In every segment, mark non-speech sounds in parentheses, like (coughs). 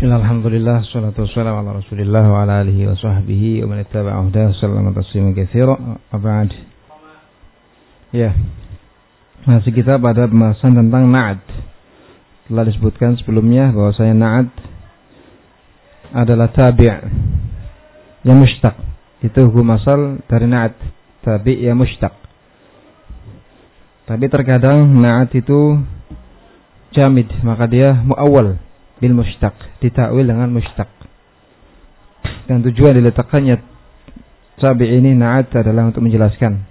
Bismillah, alhamdulillah, salatu wassalamu ala rasulillah wa ala alihi wa sahbihi wa man ittaba'ahu dah sallama tasliman katsira wa ba'd. Ya. Masih kita pada pembahasan tentang na'at. Telah disebutkan sebelumnya bahwasanya na'at adalah tabi' yang mustaq. Itu hukum asal dari na'at, tabi' yang mustaq. Tapi terkadang na'at itu jamid, maka dia muawwal bil mustaq, ditakwil dengan mustaq. Dan tujuan diletakkannya tabi ini na'at adalah untuk menjelaskan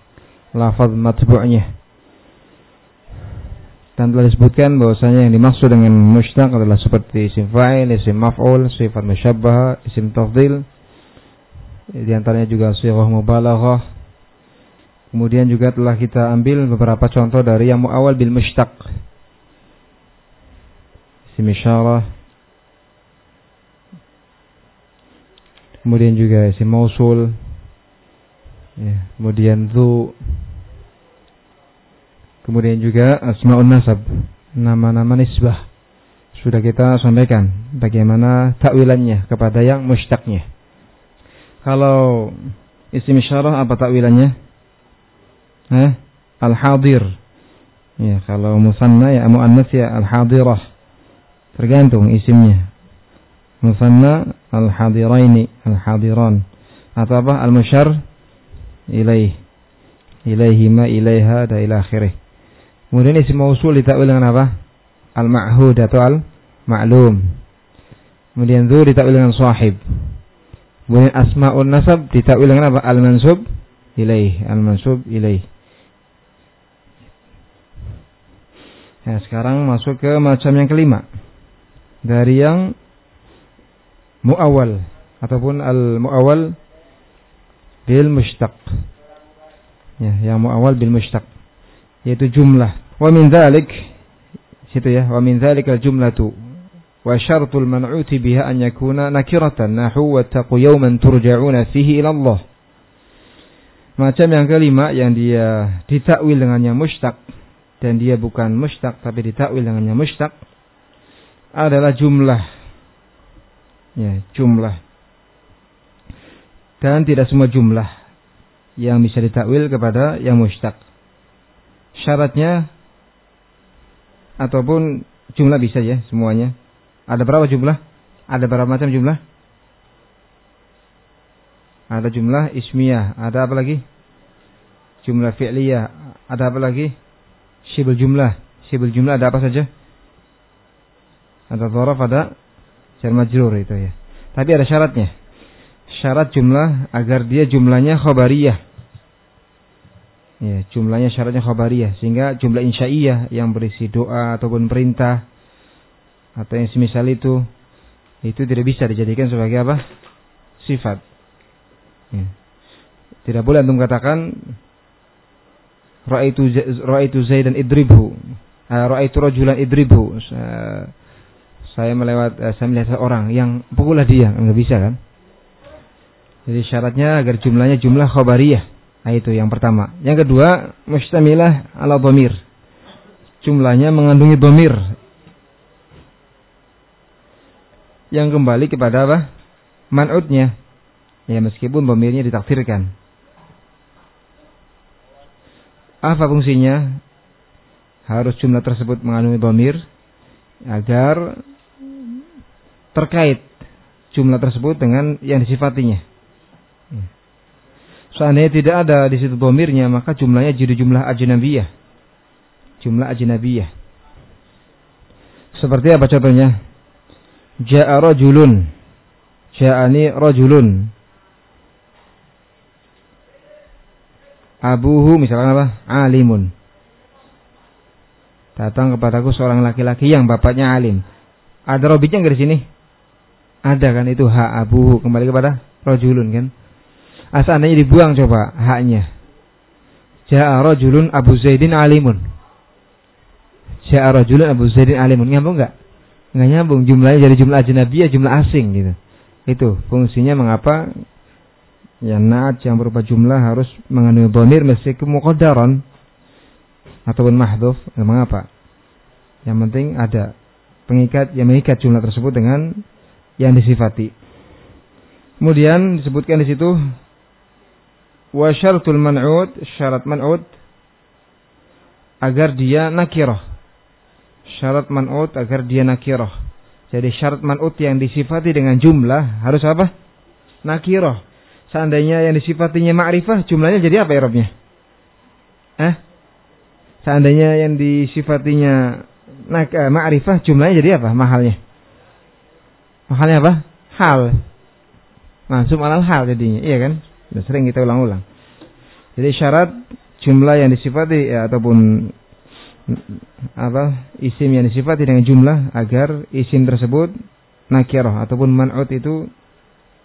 lafaz matbu'nya. Dan telah disebutkan bahwasanya yang dimaksud dengan mustaq adalah seperti isim fa'il, isim maf'ul, sifat musyabbah, isim tafdil. Di antaranya juga sirah mubalaghah. Kemudian juga telah kita ambil beberapa contoh dari yang muawal bil mustaq. Isim isyarah, kemudian juga isim mausul. Ya, kemudian zu. Kemudian juga asmaun nasab. Nama-nama nisbah. Sudah kita sampaikan bagaimana takwilannya kepada yang mustaqnya kalau isim isyarah apa takwilannya? Eh? al-hadir. Ya kalau musanna ya muannas ya al-hadirah. Tergantung isimnya. Musanna al-hadiraini al-hadiran. Atau apa? Al-musyar ilaih. Ilaihima ilaiha dan ila akhirih. Kemudian isim mausul ditakwil dengan apa? Al-ma'hud atau al-ma'lum. Kemudian dzu ditakwil dengan sahib. Kemudian asmaul nasab ditakwil dengan apa? Al-mansub ilaih. Al-mansub ilaih. Nah, sekarang masuk ke macam yang kelima. Dari yang muawal ataupun al muawal bil mushtaq. Ya, yang muawal bil mushtaq yaitu jumlah. Wa min dzalik situ ya, wa min dzalik al jumlatu wa syartul man'uti biha an yakuna nakiratan nahu wa taqu yawman turja'una fihi ila Allah. Macam yang kelima yang dia ditakwil dengan yang mushtaq dan dia bukan mushtaq tapi ditakwil dengan yang mushtaq adalah jumlah ya, jumlah. Dan tidak semua jumlah yang bisa ditakwil kepada yang mustaq. Syaratnya ataupun jumlah bisa ya semuanya. Ada berapa jumlah? Ada berapa macam jumlah? Ada jumlah ismiyah, ada apa lagi? Jumlah fi'liyah, ada apa lagi? Syibul jumlah. Syibul jumlah ada apa saja? Ada dhoraf, ada jar majrur itu ya. Tapi ada syaratnya. Syarat jumlah agar dia jumlahnya khobariyah. Ya, jumlahnya syaratnya khobariyah sehingga jumlah insya'iyah yang berisi doa ataupun perintah atau yang semisal itu itu tidak bisa dijadikan sebagai apa? sifat. Ya. Tidak boleh antum katakan ra'aitu ra'aitu Zaidan idribhu. Ah, ra'aitu rajulan idribhu saya melewat eh, saya melihat seorang yang pukullah dia nggak bisa kan? Jadi syaratnya agar jumlahnya jumlah khobariyah nah, itu yang pertama. Yang kedua mustamilah ala domir jumlahnya mengandungi domir yang kembali kepada apa? Man'utnya ya meskipun domirnya ditakdirkan. Apa fungsinya? Harus jumlah tersebut mengandungi domir agar terkait jumlah tersebut dengan yang disifatinya. Ya. Seandainya tidak ada di situ domirnya, maka jumlahnya jadi jumlah ajnabiyah. Jumlah ajnabiyah. Seperti apa contohnya? Ja'a rajulun. Ja'ani rajulun. Abuhu misalkan apa? Alimun. Datang kepadaku seorang laki-laki yang bapaknya alim. Ada robitnya nggak di sini? Ada kan itu hak abu kembali kepada rojulun kan. Asalnya dibuang coba haknya. Ja'a rojulun Abu Zaidin alimun. Ja'a rojulun Abu Zaidin alimun. Nyambung nggak? Nggak nyambung. Jumlahnya jadi jumlah ajnabiyah, jumlah asing gitu. Itu fungsinya mengapa ya naat yang berupa jumlah harus mengandung domir meskipun muqaddaran ataupun mahdhuf. Mengapa? Yang penting ada pengikat yang mengikat jumlah tersebut dengan yang disifati. Kemudian disebutkan di situ wa syaratul man'ud, syarat man'ud agar dia nakirah. Syarat man'ud agar dia nakirah. Jadi syarat man'ud yang disifati dengan jumlah harus apa? Nakirah. Seandainya yang disifatinya ma'rifah, jumlahnya jadi apa Arabnya? Eh? Seandainya yang disifatinya nak eh, ma'rifah, jumlahnya jadi apa mahalnya? Mahalnya apa? Hal. Langsung alal hal jadinya, iya kan? Sudah sering kita ulang-ulang. Jadi syarat jumlah yang disifati ya, ataupun apa isim yang disifati dengan jumlah agar isim tersebut nakirah ataupun man'ut itu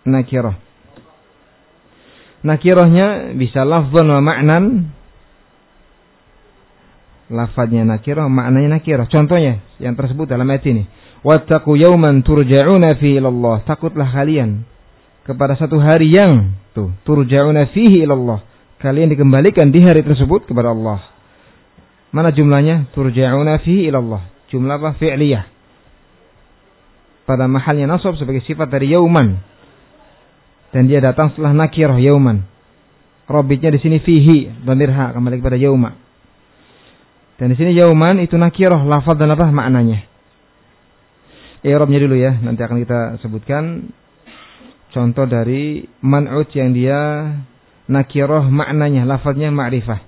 nakirah. Nakirahnya bisa lafzan wa ma'nan. Lafadznya nakirah, maknanya nakirah. Contohnya yang tersebut dalam ayat ini. Wattaqu yawman turja'una fihi ilallah. Takutlah kalian kepada satu hari yang tuh turja'una fihi ilallah. Kalian dikembalikan di hari tersebut kepada Allah. Mana jumlahnya? Turja'una fihi ilallah. Jumlah apa? Fi'liyah. Pada mahalnya nasab sebagai sifat dari yauman dan dia datang setelah nakirah yauman. Robitnya di sini fihi, dhamir ha kembali kepada yauma. Dan di sini yauman itu nakirah, lafaz dan apa maknanya. Ya Eropnya dulu ya, nanti akan kita sebutkan contoh dari man'ut yang dia nakiroh maknanya, lafaznya ma'rifah.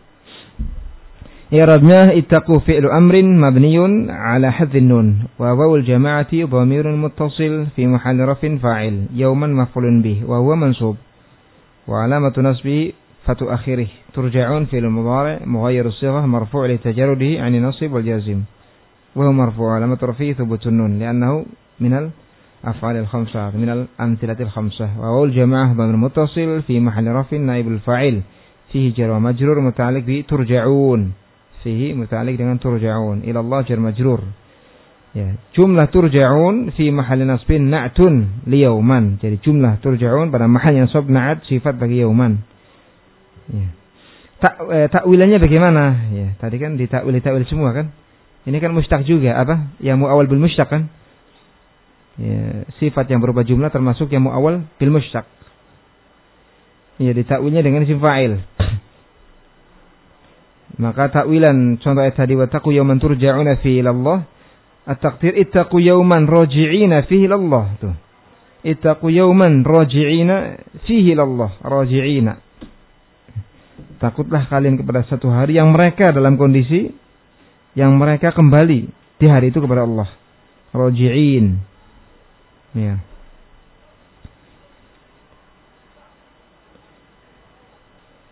Ya Eropnya itaku fi'lu amrin mabniyun ala hadzin nun wa wawul jama'ati dhamirun muttasil fi mahalli rafin fa'il yauman maf'ulun bih wa huwa mansub wa alamatu nasbi fatu akhirih turja'un fi'l mudhari' mughayyiru sighah marfu' li tajarrudihi 'ani nasib wal jazim. وهو مرفوع علامة رفعه ثبوت النون لأنه من الأفعال الخمسة من الأمثلة الخمسة وواو الجماعة ضمير متصل في محل رفع نائب الفاعل فيه جر ومجرور متعلق بترجعون fihi muta'alliq dengan turja'un ila Allah jar majrur. Ya, jumlah turja'un fi mahall nasbin na'tun li yauman. Jadi jumlah turja'un pada mahal yang nasab na'at sifat bagi yauman. Ya. Tak, eh, takwilannya bagaimana? Ya, tadi kan ditakwil takwil semua kan? ini kan mustaq juga apa? Yang muawal bil mustaq kan? Ya, sifat yang berubah jumlah termasuk yang muawal bil mustaq. Ya, ditakwilnya dengan isim fa'il. (coughs) Maka takwilan contoh ayat tadi wattaqu yawman turja'una fi ilallah at-taqdir ittaqu yawman raji'ina fihi ilallah tuh. Ittaqu yawman raji'ina fihi ilallah raji'ina. Takutlah kalian kepada satu hari yang mereka dalam kondisi yang mereka kembali di hari itu kepada Allah. Raji'in. Ya.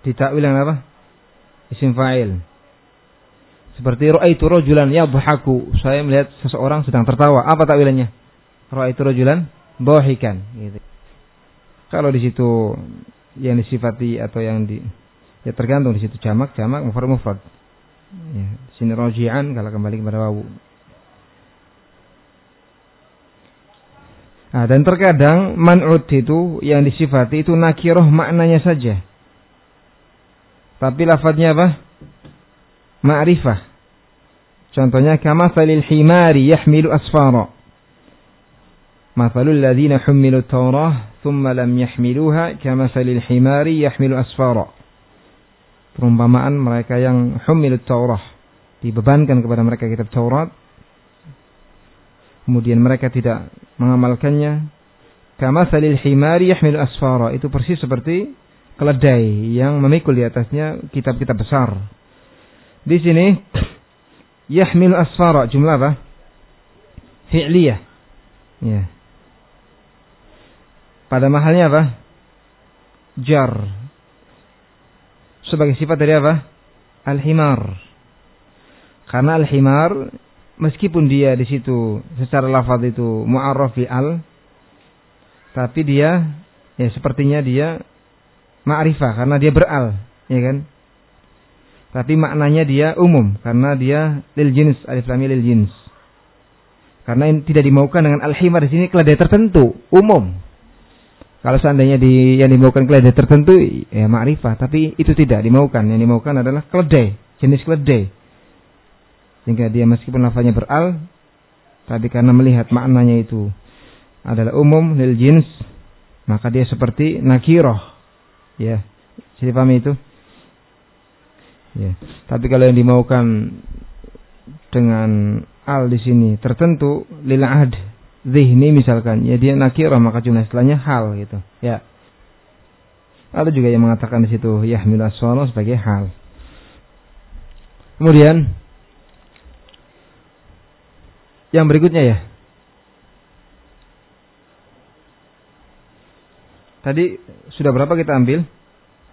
Ditakwil apa? isim fa'il. Seperti ra'aitu rajulan yadhaku. Saya melihat seseorang sedang tertawa. Apa takwilannya? Ra'aitu rajulan dhahikan gitu. Kalau di situ yang disifati atau yang di ya tergantung di situ jamak, jamak, mufrad, mufrad. Ya, sini rojian kalau kembali kepada wawu. Nah, dan terkadang man'ud itu yang disifati itu nakiroh maknanya saja. Tapi lafadznya apa? Ma'rifah. Contohnya kama salil himari yahmilu asfara. Mathalul ladzina hummilu Taurah thumma lam yahmiluha kama salil himari yahmilu asfara. Perumpamaan mereka yang hummilu Taurah dibebankan kepada mereka kitab Taurat kemudian mereka tidak mengamalkannya kama salil himari yahmilu asfara itu persis seperti keledai yang memikul di atasnya kitab-kitab besar. Di sini (clears throat) yahmil asfara jumlah apa? Fi'liyah. Ya. Pada mahalnya apa? Jar. Sebagai sifat dari apa? Al-himar. Karena al-himar meskipun dia di situ secara lafaz itu mu'arraf al tapi dia ya sepertinya dia ma'rifah karena dia beral, ya kan? Tapi maknanya dia umum karena dia lil jins, alif lam lil jins. Karena tidak dimaukan dengan al-himar di sini keledai tertentu, umum. Kalau seandainya di yang dimaukan keledai tertentu ya ma'rifah, tapi itu tidak dimaukan. Yang dimaukan adalah keledai, jenis keledai. Sehingga dia meskipun lafaznya beral, tapi karena melihat maknanya itu adalah umum lil jins, maka dia seperti nakiroh. Ya, jadi paham itu? Ya. Tapi kalau yang dimaukan dengan al di sini tertentu lil ahd zihni misalkan, ya dia nakiroh maka jumlah istilahnya hal gitu. Ya. Ada juga yang mengatakan di situ yahmil aswano sebagai hal. Kemudian yang berikutnya ya. Tadi sudah berapa kita ambil?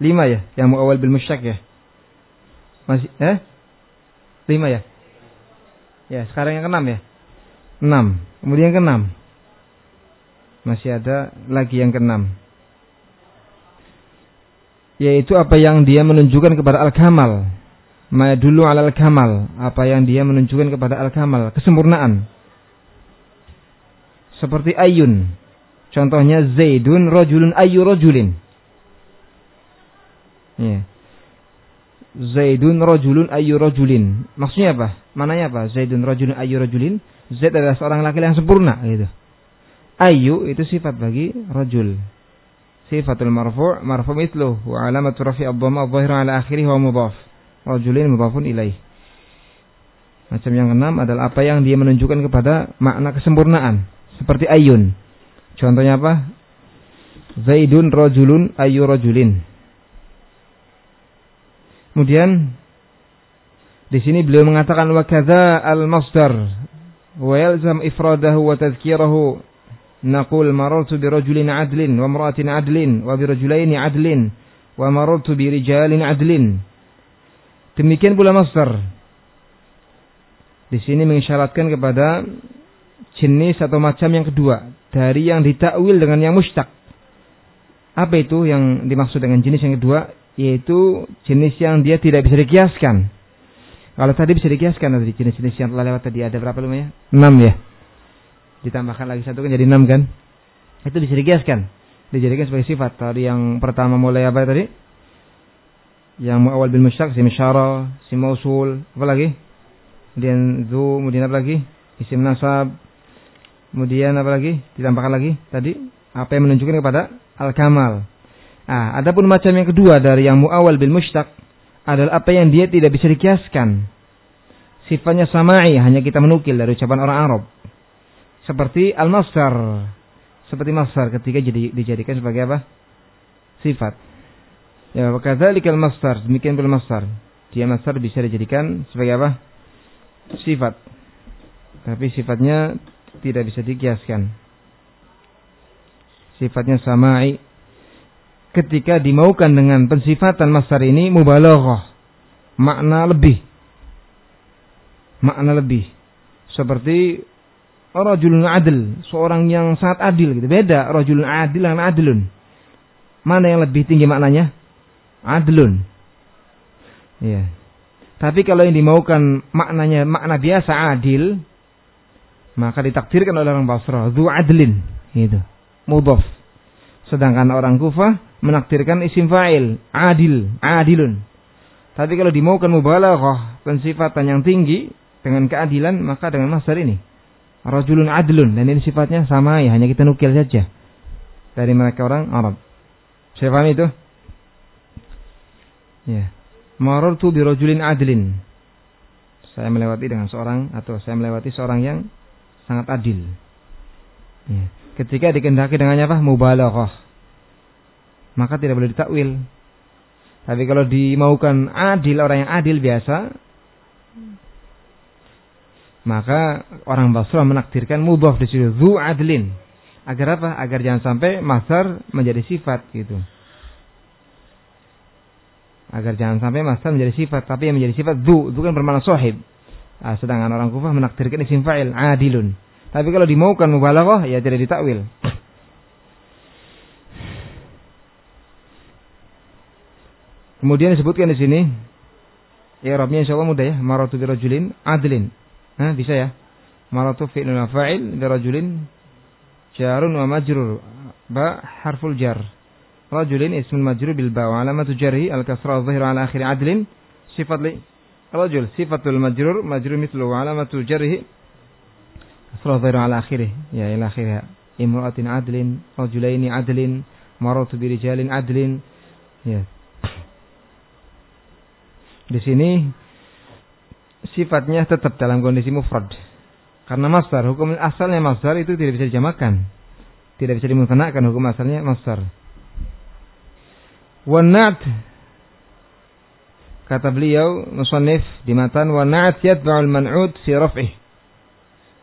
Lima ya, yang muawal bil musyak ya. Masih eh? Lima ya? Ya, sekarang yang keenam ya. Enam. Kemudian yang keenam. Masih ada lagi yang keenam. Yaitu apa yang dia menunjukkan kepada al-kamal. Ma dulu al kamal. Apa yang dia menunjukkan kepada al-kamal. Kesempurnaan. Seperti ayun. Contohnya Zaidun rojulun ayu rojulin. Ya. Zaidun rojulun ayu rojulin. Maksudnya apa? Mananya apa? Zaidun rojulun ayu rojulin. Zaid adalah seorang laki yang sempurna. Gitu. Ayu itu sifat bagi rojul. Sifatul marfu' marfu' mitlu wa alamatu rafi' ad-dhamma adh-dhahiru ala akhirih wa mudhaf. Rajulin mudhafun ilaih. Macam yang keenam adalah apa yang dia menunjukkan kepada makna kesempurnaan. Seperti ayun. Contohnya apa? Zaidun rojulun ayu rojulin. Kemudian di sini beliau mengatakan wa kadza al masdar rajulin adlin wa imra'atin adlin wa bi rajulaini adlin wa marartu bi rijalin adlin. Demikian pula masdar. Di sini mengisyaratkan kepada jenis atau macam yang kedua dari yang ditakwil dengan yang mustaq. Apa itu yang dimaksud dengan jenis yang kedua? Yaitu jenis yang dia tidak bisa dikiaskan. Kalau tadi bisa dikiaskan dari jenis-jenis yang telah lewat tadi ada berapa lumayan? Enam ya. Ditambahkan lagi satu kan jadi enam kan? Itu bisa dikiaskan. Dijadikan sebagai sifat. Tadi yang pertama mulai apa tadi? Yang awal bil mustaq, si misyara, si mausul, apa lagi? Kemudian zu, kemudian apa lagi? Isim nasab, Kemudian apa lagi? Ditambahkan lagi tadi apa yang menunjukkan kepada al-kamal. Ah, adapun macam yang kedua dari yang muawal bil mushtaq adalah apa yang dia tidak bisa dikiaskan. Sifatnya sama'i, hanya kita menukil dari ucapan orang Arab. Seperti al-masdar. Seperti masdar ketika jadi dijadikan sebagai apa? Sifat. Ya, wakadzalika al-masdar, demikian pula masdar. Dia masdar bisa dijadikan sebagai apa? Sifat. Tapi sifatnya tidak bisa dikiaskan. Sifatnya sama'i. Ketika dimaukan dengan pensifatan masar ini mubalaghah. Makna lebih. Makna lebih. Seperti rajulun adil, seorang yang sangat adil gitu. Beda rajulun adil dengan adilun. Mana yang lebih tinggi maknanya? Adilun. Iya. Tapi kalau yang dimaukan maknanya makna biasa adil, maka ditakdirkan oleh orang Basrah dhu adlin itu mudhaf sedangkan orang Kufah menakdirkan isim fa'il adil adilun. Tapi kalau dimaukan mubalaghah pensifatan yang tinggi dengan keadilan maka dengan masdar ini. Rajulun adlun dan ini sifatnya sama ya hanya kita nukil saja. Dari mereka orang Arab. Saya paham itu? Ya. Marartu bi rajulin adlin saya melewati dengan seorang atau saya melewati seorang yang sangat adil. Ya. Ketika dikendaki dengannya apa? Mubalaghah. Maka tidak boleh ditakwil. Tapi kalau dimaukan adil, orang yang adil biasa, maka orang Basrah menakdirkan mubah di situ zu adlin. Agar apa? Agar jangan sampai masar menjadi sifat gitu. Agar jangan sampai masar menjadi sifat, tapi yang menjadi sifat zu, itu kan bermakna sahib. Nah, sedangkan orang Kufah menakdirkan isim fa'il adilun. Tapi kalau dimaukan mubalaghah ya tidak ditakwil. Kemudian disebutkan di sini ya Rabbnya insyaallah mudah ya. Maratu bi rajulin adlin. Nah, bisa ya. Maratu fi'lun fa'il bi rajulin jarun wa majrur. Ba harful jar. Rajulin ismul majrur bil ba wa alamatu jarhi al kasra dhahira ala akhir adlin sifat li rajul sifatul majrur majrur mithlu wa alamatu jarhi kasrah dhahir ala akhirih ya ila akhirih imra'atin adlin, rajulaini adlin, marartu bi rijalin adlin. Ya. Di sini sifatnya tetap dalam kondisi mufrad. Karena masdar, hukum asalnya masdar itu tidak bisa dijamakan. Tidak bisa dimutanakan hukum asalnya masdar. Wanat kata beliau musannif di matan wanat yatba'ul man'ud fi raf'ih.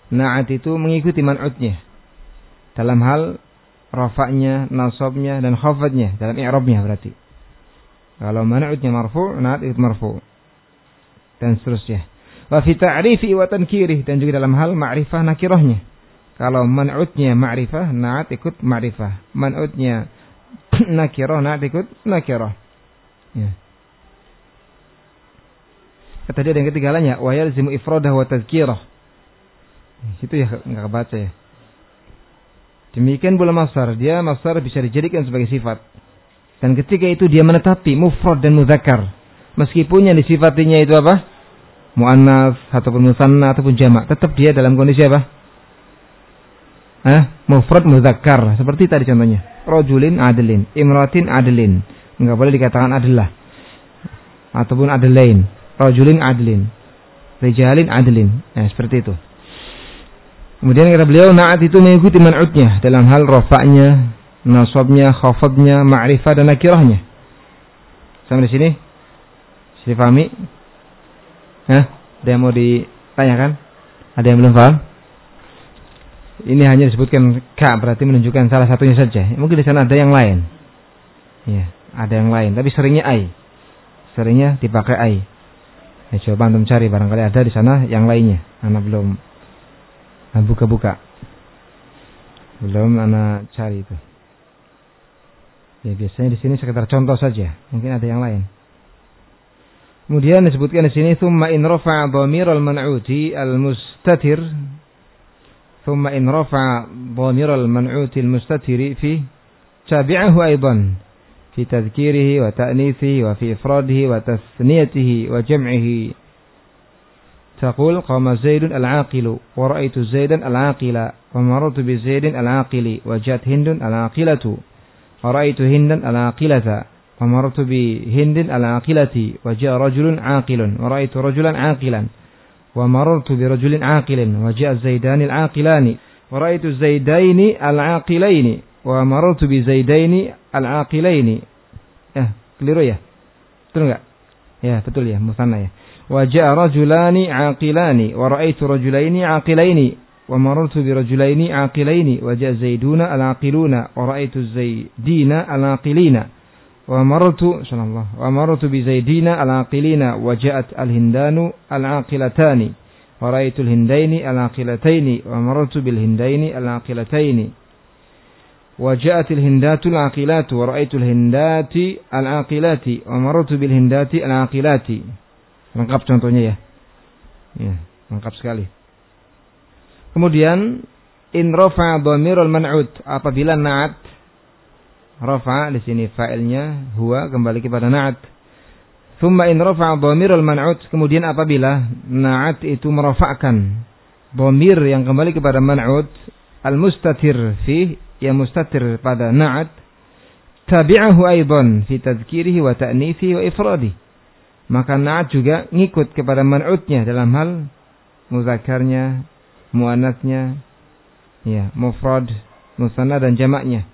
Na'at itu mengikuti man'udnya dalam hal rafa'nya, nasabnya dan khafadnya dalam i'rabnya berarti. Kalau man'udnya marfu', na'at itu marfu' dan seterusnya. Wa fi ta'rifi wa tankirih dan juga dalam hal ma'rifah nakirahnya. Kalau man'udnya ma'rifah, na'at ikut ma'rifah. Man'udnya (clears throat) nakirah, na'at ikut nakirah. Ya. Kata dia yang ketiganya, wa yalzimu ifradah wa tazkirah. Itu ya enggak kebaca ya. Demikian pula masar, dia masar bisa dijadikan sebagai sifat. Dan ketika itu dia menetapi mufrad dan muzakkar. Meskipun yang disifatinya itu apa? muannas ataupun musanna ataupun jamak, tetap dia dalam kondisi apa? Eh, mufrad muzakkar. Seperti tadi contohnya. Rajulin adlin, imratin adlin. Enggak boleh dikatakan adalah. Ataupun adlain. Rajulin adlin. Rijalin adlin. Ya, seperti itu. Kemudian kata beliau, na'at itu mengikuti man'udnya dalam hal rofaknya, nasabnya, khafadnya, ma'rifah dan nakirahnya. Sampai di sini? Bisa dipahami? Hah? Ada yang mau ditanyakan? Ada yang belum paham? Ini hanya disebutkan K berarti menunjukkan salah satunya saja. Mungkin di sana ada yang lain. Ya, ada yang lain. Tapi seringnya I. Seringnya dipakai I. Ya, coba antum cari barangkali ada di sana yang lainnya. Anak belum buka-buka. Belum anak cari itu. Ya biasanya di sini sekitar contoh saja. Mungkin ada yang lain. Kemudian disebutkan di sini thumma in rafa'a dhamir al-man'uti al-mustatir thumma in rafa'a dhamir al-man'uti al-mustatiri fi tabi'ahu aidan fi tadhkirihi wa ta'nithihi wa fi ifradihi wa tasniyatihi wa jam'ihi تقول قام زيد العاقل ورأيت زيدا العاقل ومررت بزيد العاقل وجاءت هند العاقلة ورأيت هندا العاقلة ومررت بهند العاقلة وجاء رجل عاقل ورأيت رجلا عاقلا ومررت برجل عاقل وجاء الزيدان العاقلان ورأيت الزيدين العاقلين ومررت بزيدين العاقلين eh keliru ya betul enggak ya betul ya musanna ya وجاء رجلان عاقلان ورأيت رجلين عاقلين ومررت برجلين عاقلين وجاء زيدون العاقلون ورأيت الزيدين العاقلين ومررت سبحان الله ومررت بزيدين العاقلين وجاءت الهندان العاقلتان ورأيت الهندين العاقلتين ومررت بالهندين العاقلتين. وجاءت الهندات العاقلات ورأيت الهندات العاقلات ومررت بالهندات العاقلات. Lengkap contohnya ya. Ya lengkap sekali. Kemudian in rafa dhamirul man'ud. Apabila na'at rafa di sini fa'ilnya huwa kembali kepada na'at. Thumma in rafa dhamirul man'ut kemudian apabila na'at itu merafa'kan dhamir yang kembali kepada man'ut al-mustatir fi yang mustatir pada na'at tabi'ahu aidan fi tadhkirihi wa ta'nithi wa ifradi maka na'at juga ngikut kepada man'utnya dalam hal muzakarnya muannasnya ya mufrad musanna dan jamaknya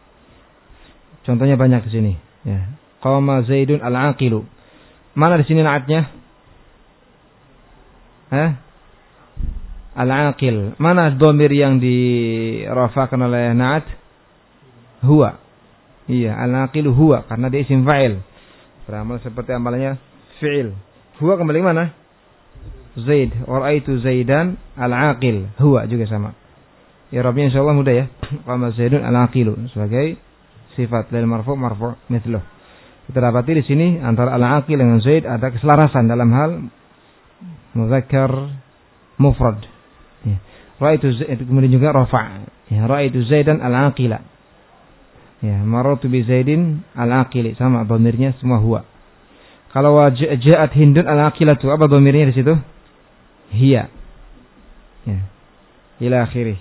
Contohnya banyak di sini. Ya. Qama Zaidun al-aqilu. Mana di sini naatnya? Hah? Al-aqil. Mana domir yang dirafakan oleh naat? Huwa. Iya, al-aqilu huwa karena dia isim fa'il. Beramal seperti amalannya fi'il. Huwa kembali mana? Zaid. Waraitu Zaidan al-aqil. Huwa juga sama. Ya Rabbi insyaallah mudah ya. (clears throat) Qama Zaidun al-aqilu sebagai sifat dari marfu marfu mithluh. Kita dapati di sini antara al-aqil dengan Zaid ada keselarasan dalam hal muzakkar mufrad. Ya. Ra'aitu Zaid kemudian juga rafa. Ya, ra'aitu Zaidan al-aqila. Ya, maratu bi Zaidin al-aqili sama dhamirnya semua huwa. Kalau ja'at Hindun al-aqilatu apa dhamirnya di situ? Hiya. Ya. Ila akhirih.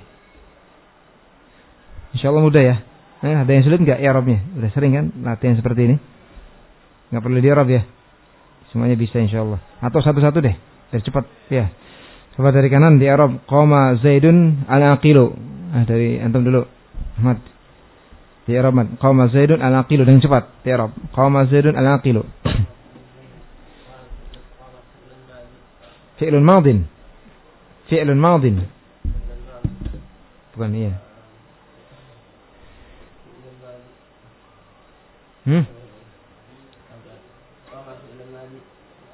Insya Allah mudah ya. Eh, ada yang sulit nggak Arabnya? Udah sering kan latihan seperti ini? Nggak perlu di Arab ya. Semuanya bisa insya Allah. Atau satu-satu deh, biar cepat ya. Coba dari kanan di Arab. Koma Zaidun al aqilu. Ah, dari antum dulu. Ahmad. Di Arab. Koma Zaidun al aqilu dengan cepat di Arab. Koma Zaidun al Fi'lun madin. Fi'lun madin. Bukan iya. Hmm?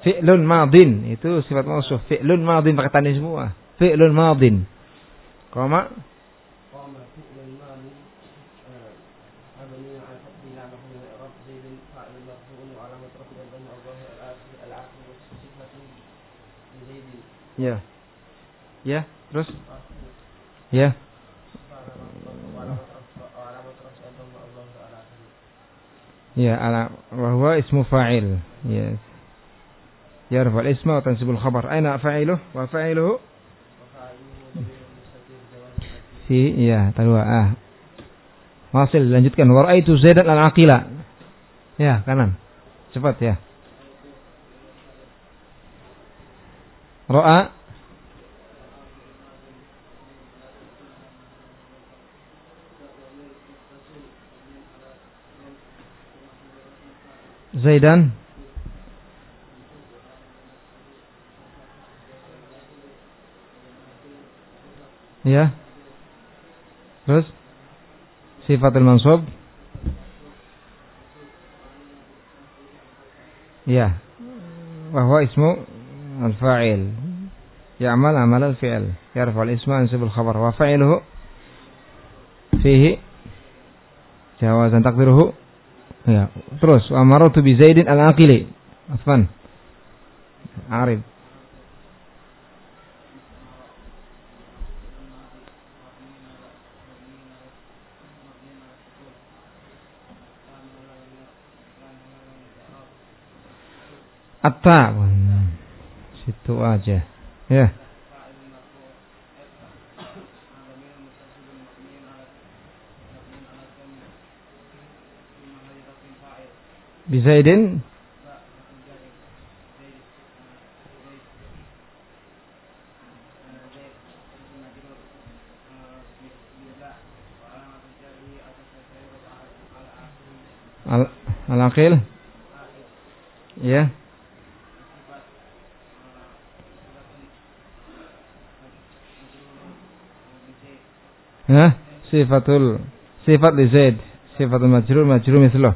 Fi'lun itu sifat mausuf. Fi'lun madin pakai tani semua. Fi'lun madin. Koma Ya. Ya, terus? Ya. Ya, ala wa ismu fa'il. Ya. Yarfa al-isma wa tansibul khabar. Aina fa'iluh wa fa'iluhu? Fi ya, talwa ah. Wasil lanjutkan. Wa ra'aitu Zaidan al-aqila. Ya, kanan. Cepat ya. Ra'a Zaidan. Ya. Terus. Sifatul mansub. Ya. Wahwa ismu Ya'mal amal al-fi'il Yarfa'al isma ansibul khabar Wa fa'iluhu Fihi Jawazan takdiruhu Ya, terus amaratu bi Zaidin al-Aqili. Afwan. Arif. Atta. Itu aja. Ya. Bisaidin Al Al-Aqil Ya Hah? Sifatul sifat li Zaid, sifatul majrur majrur misluh.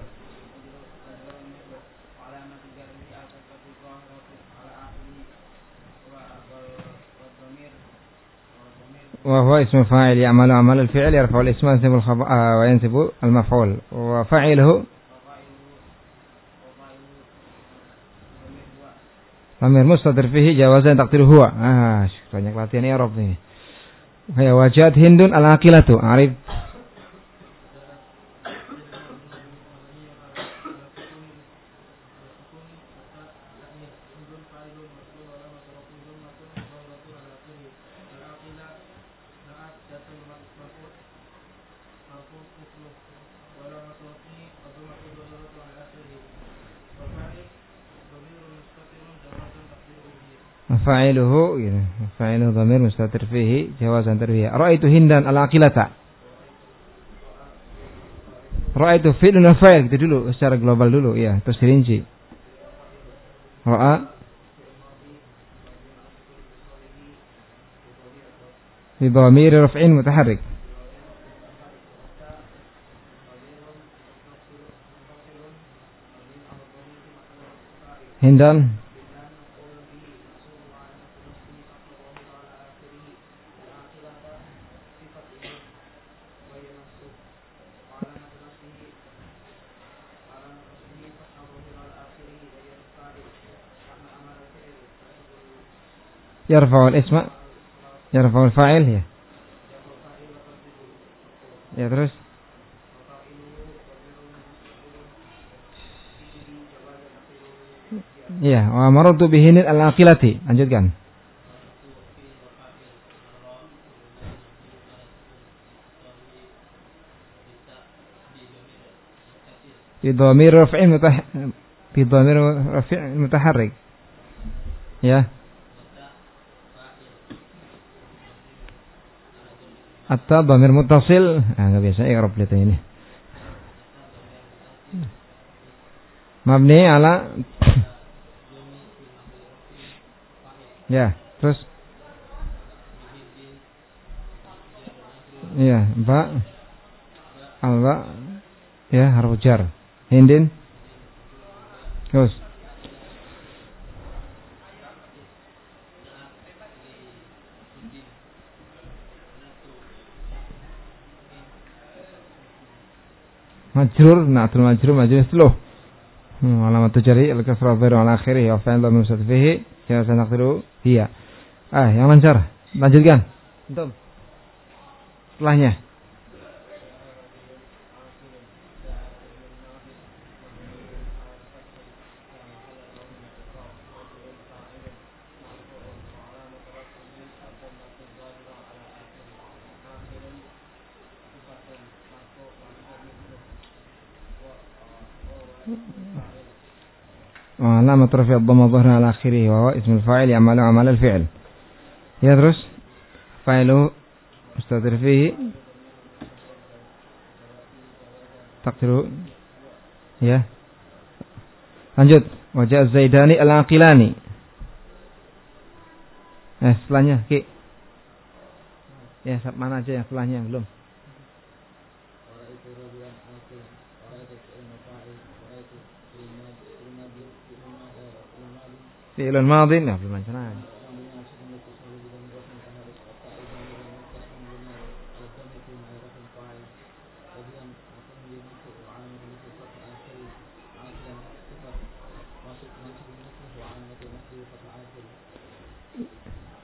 وهو اسم فاعل يعمل عمل الفعل يرفع الاسم وينسب الخبر وينسب المفعول وفاعله ضمير مستتر فيه جوازا تقديره هو ah banyak latihan Arab nih kayak wajat hindun al aqilatu arif fa'iluhu gitu. Fa'iluhu dhamir mustatir fihi jawazan tarwiyah. Ra'aitu Hindan al-aqilata. Ra'aitu fi'lun fa'il gitu dulu secara global dulu ya, terus dirinci. Ra'a bi dhamir raf'in mutaharrik. Hindan yarfa'ul isma yarfa'ul fa'il ya ya terus Ya, wa maratu bihinil al-aqilati. Lanjutkan. bidhamir raf'i mutah bidhamir raf'i mutaharrik. Ya. Atau dhamir muttasil, ah enggak biasa i'rab lihat ini. Mabni ala. Ya, terus. Iya, ba alba ya harus jar. Hindin. Terus majrur na'tul majrur majrur isluh hmm, alamat tujari al-kasra dhairu ala akhirih wa fa'il dhamir musad fihi ya sanaqdiru hiya ah yang lancar lanjutkan. Antum setelahnya علامة رفع الضم ظهر على آخره وهو اسم الفاعل يعمل عمل الفعل يدرس فاعله مستتر فيه تقدر ya lanjut wajah zaidani al-aqilani eh setelahnya ki ya mana aja yang setelahnya belum فعل ماض ya belum macam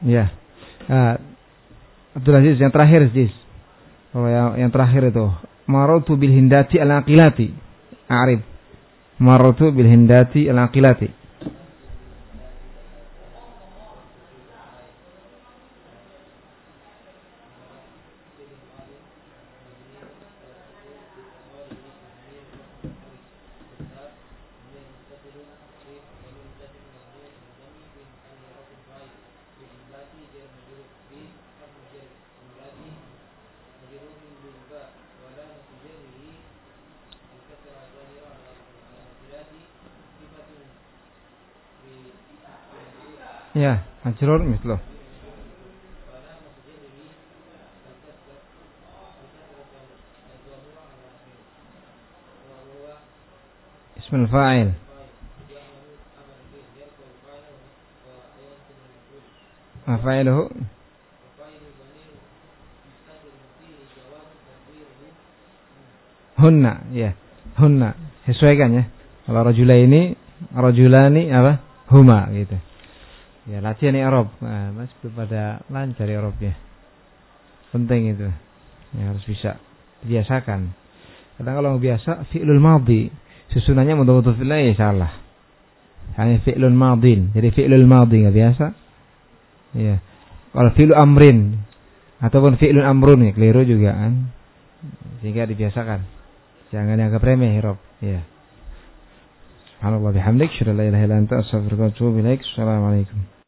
Ya. Uh, Abdul Aziz yang terakhir Aziz. Oh yang, yang terakhir itu. Marotu bil hindati al aqilati. Arif. Marotu bil hindati al aqilati. Majrur mislo. Ismul fa'il. Fa'iluhu Hunna, ya. Hunna. Sesuaikan ya. Kalau rajula ini, rajulani apa? Huma gitu. Ya latihan Arab, nah, mas belum pada lancar Arabnya. Penting itu, ya harus bisa dibiasakan. Kadang kalau biasa fi'lul madhi, susunannya fillah ya salah. Hanya fi'lul madin, jadi fi'lul madhi nggak biasa. Ya. Kalau fi'lu amrin ataupun fi'lun amrun ya keliru juga kan. Sehingga dibiasakan. Jangan yang remeh Arab, ya. سبحان الله بحمدك لا إله إلا أنت أستغفرك وأتوب إليك. السلام عليكم.